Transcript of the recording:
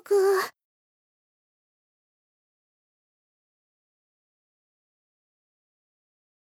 哥。